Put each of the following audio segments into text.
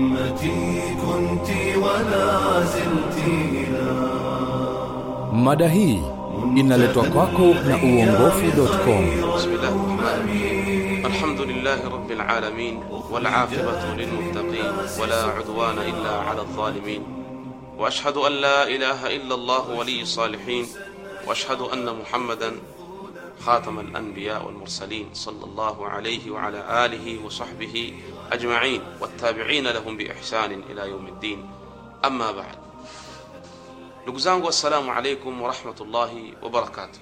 أمتي كنت ولا زلت إلى. Mada hii inaletwa kwako na uongofu.com. بسم الله الرحمن الرحيم الحمد لله رب العالمين والعاقبة للمتقين ولا عدوان إلا على الظالمين وأشهد أن لا إله إلا الله ولي الصالحين وأشهد أن محمدا خاتم الأنبياء والمرسلين صلى الله عليه وعلى آله وصحبه أجمعين والتابعين لهم بإحسان إلى يوم الدين. أما بعد لقزان والسلام عليكم ورحمة الله وبركاته.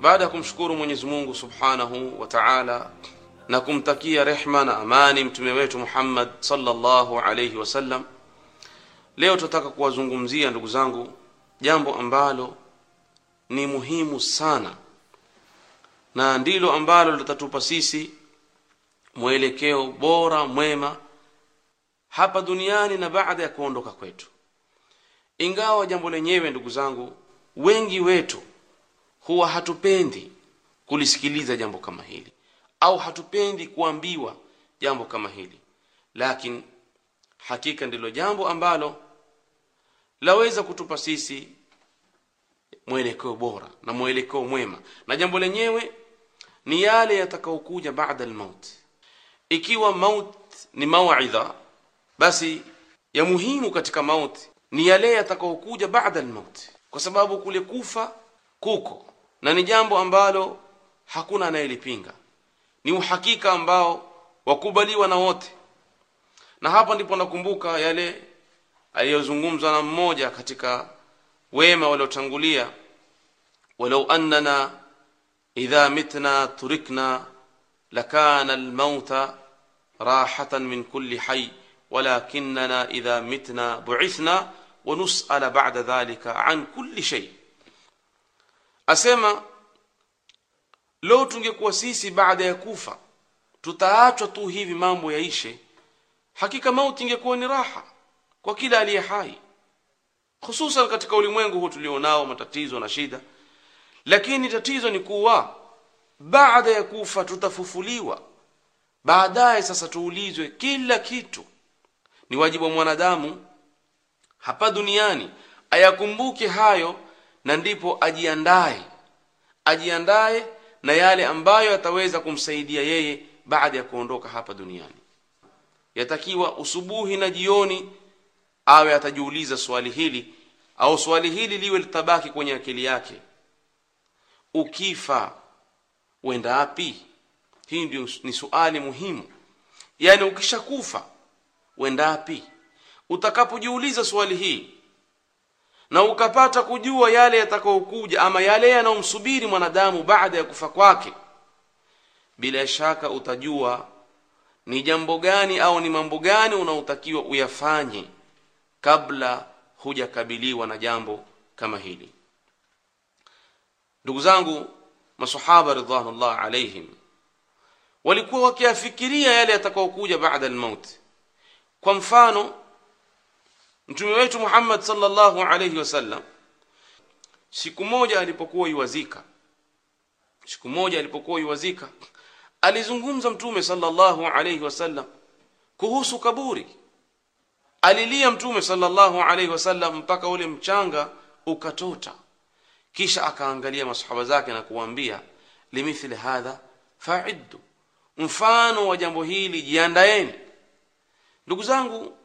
بعدكم شكور من يزمونه سبحانه وتعالى. نكم تكي رحمنا أماني متميويت محمد صلى الله عليه وسلم. leo tunataka kuwazungumzia ndugu zangu jambo ambalo ni muhimu sana na ndilo ambalo litatupa sisi mwelekeo bora mwema hapa duniani na baada ya kuondoka kwetu. Ingawa jambo lenyewe ndugu zangu wengi wetu huwa hatupendi kulisikiliza jambo kama hili au hatupendi kuambiwa jambo kama hili. Lakini hakika ndilo jambo ambalo laweza kutupa sisi mwelekeo bora na mwelekeo mwema. Na jambo lenyewe ni yale yatakaokuja baada almaut ikiwa maut ni mauidha basi ya muhimu katika mauti ni yale yatakaokuja baada almaut kwa sababu kule kufa kuko na ni jambo ambalo hakuna anayelipinga. Ni uhakika ambao wakubaliwa na wote. Na hapa ndipo nakumbuka yale aliyozungumzwa na mmoja katika wema waliotangulia. Walau annana idha mitna turikna lakana almauta rahatan min kulli hayy walakinna idha mitna buithna wa nusala ba'da dhalika an kulli shay. Asema leo tungekuwa sisi baada ya kufa tutaachwa tu hivi mambo yaishe. Hakika mauti ingekuwa ni raha kwa kila aliye hai hususan katika ulimwengu huu tulionao matatizo na shida lakini tatizo ni kuwa baada ya kufa tutafufuliwa. Baadaye sasa tuulizwe kila kitu. Ni wajibu wa mwanadamu hapa duniani ayakumbuke hayo na ndipo ajiandae. Ajiandae na yale ambayo yataweza kumsaidia yeye baada ya kuondoka hapa duniani. Yatakiwa usubuhi na jioni awe atajiuliza swali hili au swali hili liwe litabaki kwenye akili yake ukifa wenda wapi? Hii ndio ni suali muhimu. Yani ukishakufa wendapi utakapojiuliza swali hii na ukapata kujua yale yatakayokuja ama yale yanayomsubiri mwanadamu baada ya kufa kwake bila shaka utajua ni jambo gani au ni mambo gani unaotakiwa uyafanye kabla hujakabiliwa na jambo kama hili ndugu zangu masahaba ridwanullah alaihim walikuwa wakiafikiria yale yatakayokuja baada almaut. Kwa mfano mtume wetu Muhammad sallallahu alayhi wasallam siku moja alipokuwa yuwazika siku moja alipokuwa yuwazika alizungumza mtume sallallahu alayhi wasallam kuhusu kaburi. Alilia mtume sallallahu alayhi wasallam mpaka ule mchanga ukatota kisha akaangalia masahaba zake na kuambia limithli hadha fa'iddu mfano wa jambo hili jiandaeni. Ndugu zangu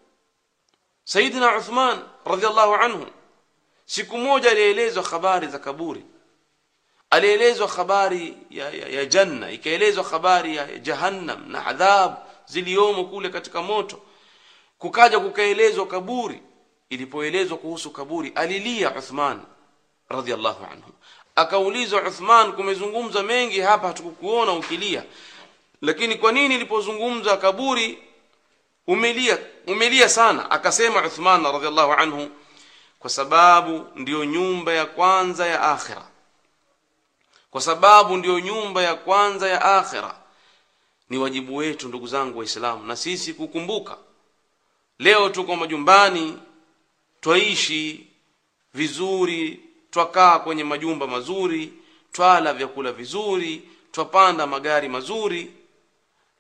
sayidina Uthman radhiallahu anhu siku moja alielezwa habari za kaburi. Alielezwa habari ya, ya, ya janna ikaelezwa habari ya jahannam na adhabu ziliomo kule katika moto. Kukaja kukaelezwa kaburi. Ilipoelezwa kuhusu kaburi alilia Uthman radhiallahu anhu. Akaulizwa Uthman kumezungumza mengi hapa hatukukuona ukilia. Lakini kwa nini ilipozungumza kaburi umelia umelia sana? Akasema Uthman radhiallahu anhu kwa sababu ndiyo nyumba ya kwanza ya akhira. Kwa sababu ndiyo nyumba ya kwanza ya akhira. Ni wajibu wetu ndugu zangu waislamu na sisi kukumbuka. Leo tuko majumbani twaishi vizuri twakaa kwenye majumba mazuri twala vyakula vizuri twapanda magari mazuri.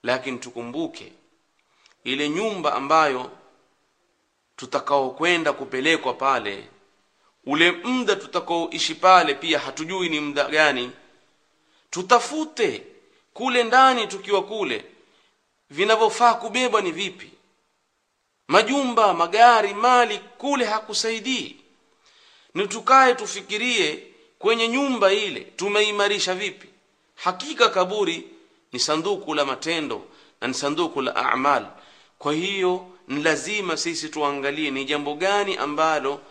Lakini tukumbuke ile nyumba ambayo tutakaokwenda kupelekwa pale ule muda tutakaoishi pale pia hatujui ni muda gani. Tutafute kule ndani tukiwa kule vinavyofaa kubebwa ni vipi. Majumba magari mali kule hakusaidii ni tukae tufikirie kwenye nyumba ile tumeimarisha vipi? Hakika kaburi ni sanduku la matendo na ni sanduku la amal. Kwa hiyo ni lazima sisi tuangalie ni jambo gani ambalo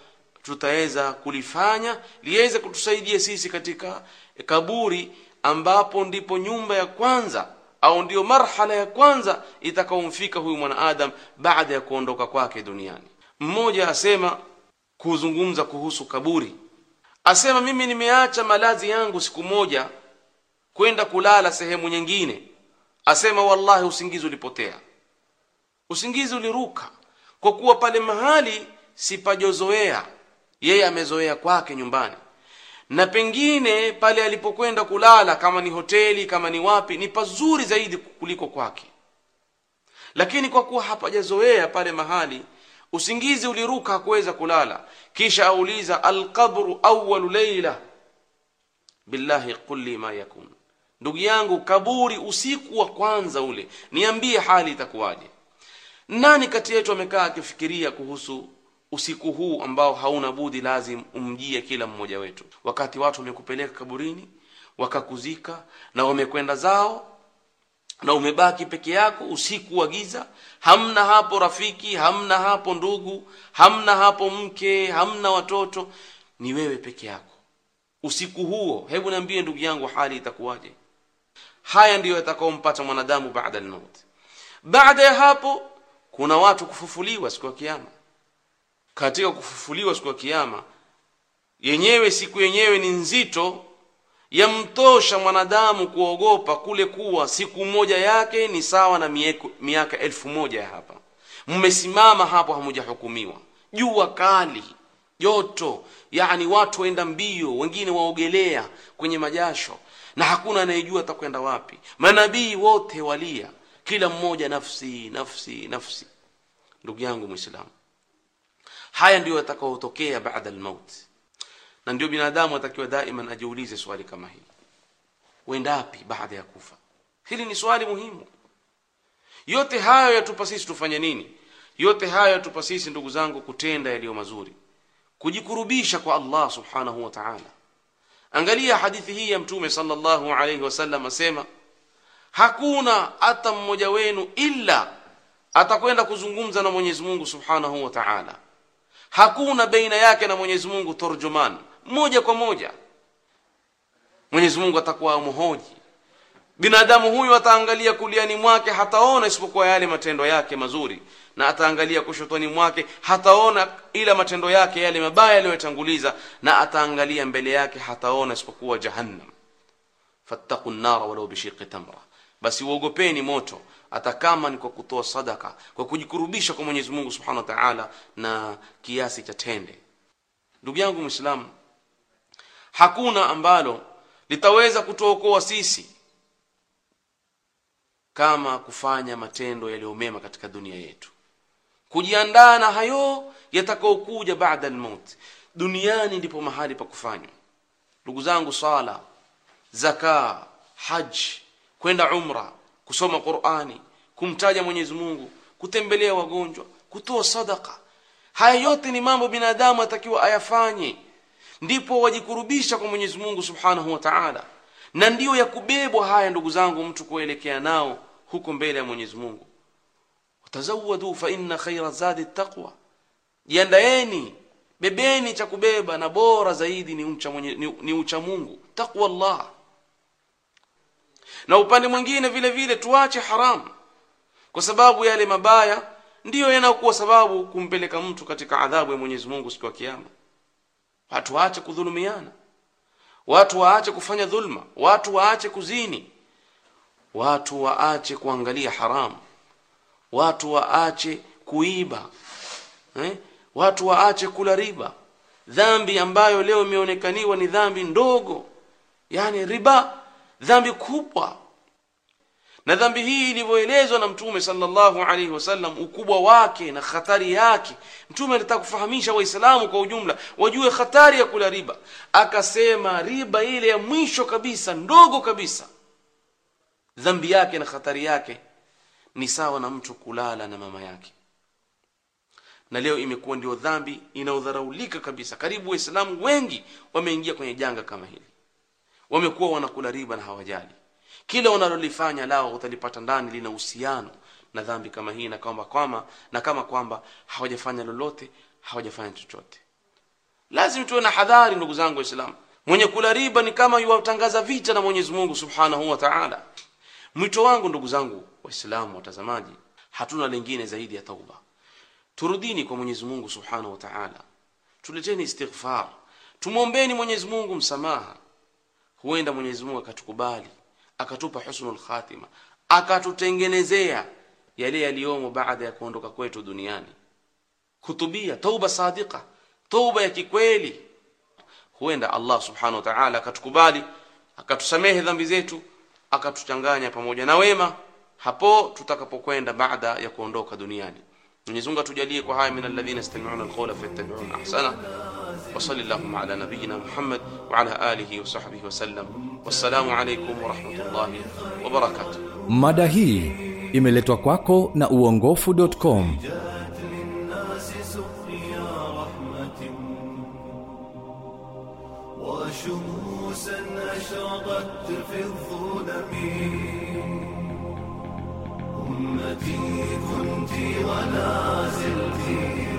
tutaweza kulifanya liweze kutusaidia sisi katika kaburi ambapo ndipo nyumba ya kwanza au ndiyo marhala ya kwanza itakaomfika huyu mwanaadam baada ya kuondoka kwake duniani. Mmoja asema kuzungumza kuhusu kaburi. Asema mimi nimeacha malazi yangu siku moja kwenda kulala sehemu nyingine. Asema wallahi usingizi ulipotea. Usingizi uliruka kwa kuwa pale mahali sipajozoea yeye amezoea kwake nyumbani. Na pengine pale alipokwenda kulala kama ni hoteli kama ni wapi ni pazuri zaidi kuliko kwake. Lakini kwa kuwa hapajazoea pale mahali usingizi uliruka hakuweza kulala. Kisha auliza alqabru awalu leila billahi qul li ma yakun ndugu yangu kaburi usiku wa kwanza ule. Niambie hali itakuwaje? Nani kati yetu amekaa akifikiria kuhusu usiku huu ambao hauna budi lazim umjie kila mmoja wetu? Wakati watu wamekupeleka kaburini wakakuzika na wamekwenda zao na umebaki peke yako usiku wa giza hamna hapo rafiki hamna hapo ndugu hamna hapo mke hamna watoto ni wewe peke yako. Usiku huo hebu niambie ndugu yangu hali itakuwaje? Haya ndiyo yatakaompata mwanadamu baada almaut baada ya hapo kuna watu kufufuliwa siku ya kiyama. Katika kufufuliwa siku ya kiyama yenyewe siku yenyewe ni nzito yamtosha mwanadamu kuogopa kule kuwa siku moja yake ni sawa na mieku, miaka elfu moja ya hapa. Mmesimama hapo hamujahukumiwa. Jua kali joto yani watu waenda mbio wengine waogelea kwenye majasho na hakuna anayejua atakwenda wapi. Manabii wote walia kila mmoja nafsi nafsi nafsi. Ndugu yangu mwislamu haya ndiyo yatakaotokea baada almaut na ndio binadamu atakiwa daiman ajiulize swali kama hili. Wendapi baada ya kufa? Hili ni swali muhimu. Yote hayo yatupa sisi tufanye nini? Yote hayo yatupa sisi ndugu zangu kutenda yaliyo mazuri. Kujikurubisha kwa allah subhanahu wa taala. Angalia hadithi hii ya mtume sallallahu alayhi wasallam asema hakuna hata mmoja wenu ila atakwenda kuzungumza na mwenyezi mungu subhanahu wa taala. Hakuna baina yake na mwenyezi mungu turjuman moja kwa moja. Mwenyezi mungu atakuwa amhoji binadamu huyu ataangalia kuliani mwake hataona isipokuwa yale matendo yake mazuri. Na ataangalia kushotoni mwake hataona ila matendo yake yale mabaya aliyotanguliza na ataangalia mbele yake hataona isipokuwa jahannam. Fattaqu nnara walau bishiqi tamra. Basi uogopeni moto. Hata kama ni kwa kutoa sadaka kwa kujikurubisha kwa mwenyezi mungu subhanahu wa taala na kiasi cha tende. Ndugu yangu mwislamu hakuna ambalo litaweza kutuokoa sisi kama kufanya matendo yaliyomema katika dunia yetu. Kujiandaa na hayo yatakaokuja baada almaut. Duniani ndipo mahali pa kufanywa. Ndugu zangu sala zaka haji kwenda umra kusoma qurani kumtaja mwenyezi mungu kutembelea wagonjwa kutoa sadaka haya yote ni mambo binadamu atakiwa ayafanye ndipo wajikurubisha kwa mwenyezi mungu subhanahu wa taala. Na ndiyo ya kubebwa haya ndugu zangu mtu kuelekea nao huko mbele ya mwenyezi mungu. Tazawadu fa inna khaira zadi taqwa. Jiandaeni bebeni cha kubeba na bora zaidi ni ucha, mwenye, ni, ni ucha mungu taqwa allah. Na upande mwingine vile vile tuache haram kwa sababu yale mabaya ndiyo yanayokuwa sababu kumpeleka mtu katika adhabu ya mwenyezi mungu siku ya kiama watu waache kudhulumiana. Watu waache kufanya dhulma. Watu waache kuzini. Watu waache kuangalia haramu watu waache kuiba. Eh? watu waache kula riba. Dhambi ambayo leo imeonekaniwa ni dhambi ndogo. Yani riba. Dhambi kubwa na dhambi hii ilivyoelezwa na mtume sallallahu alaihi wasallam ukubwa wake na hatari yake mtume alitaka kufahamisha waislamu kwa ujumla wajue hatari ya kula riba. Akasema riba ile ya mwisho kabisa ndogo kabisa dhambi yake na hatari yake ni sawa na mtu kulala na mama yake. Na leo imekuwa ndio dhambi inaodharaulika kabisa. Karibu waislamu wengi wameingia kwenye janga kama hili. Wamekuwa wanakula riba na hawajali kila unalolifanya lao utalipata ndani lina uhusiano na dhambi kama hii na kwamba kwamba na kama kwamba hawajafanya lolote hawajafanya chochote. Lazima tuwe na hadhari ndugu zangu waislamu. Mwenye kula riba ni kama yuwatangaza vita na mwenyezi mungu subhanahu wa taala. Mwito wangu ndugu zangu waislamu watazamaji hatuna lingine zaidi ya tauba. Turudini kwa mwenyezi mungu subhanahu wa taala. Tuleteni istighfar. Tumwombeni mwenyezi mungu msamaha. Huenda mwenyezi mungu akatukubali akatupa husnul khatima akatutengenezea yale yaliyomo baada ya kuondoka kwetu duniani. Kutubia tauba sadika, tauba ya kikweli. Huenda allah subhanahu wa ta'ala akatukubali akatusamehe dhambi zetu akatuchanganya pamoja na wema hapo tutakapokwenda baada ya kuondoka duniani. Mwenyezi Mungu atujalie kwa haya min alladhina yastami'una alqawla fayattabi'una ahsana وصل اللهم على نبينا محمد وعلى آله وصحبه وسلم. والسلام عليكم ورحمة الله وبركاته. Mada hii imeletwa kwako na uongofu.com وشموسا أشرقت في الظلم أمتي كنت ولا زلتي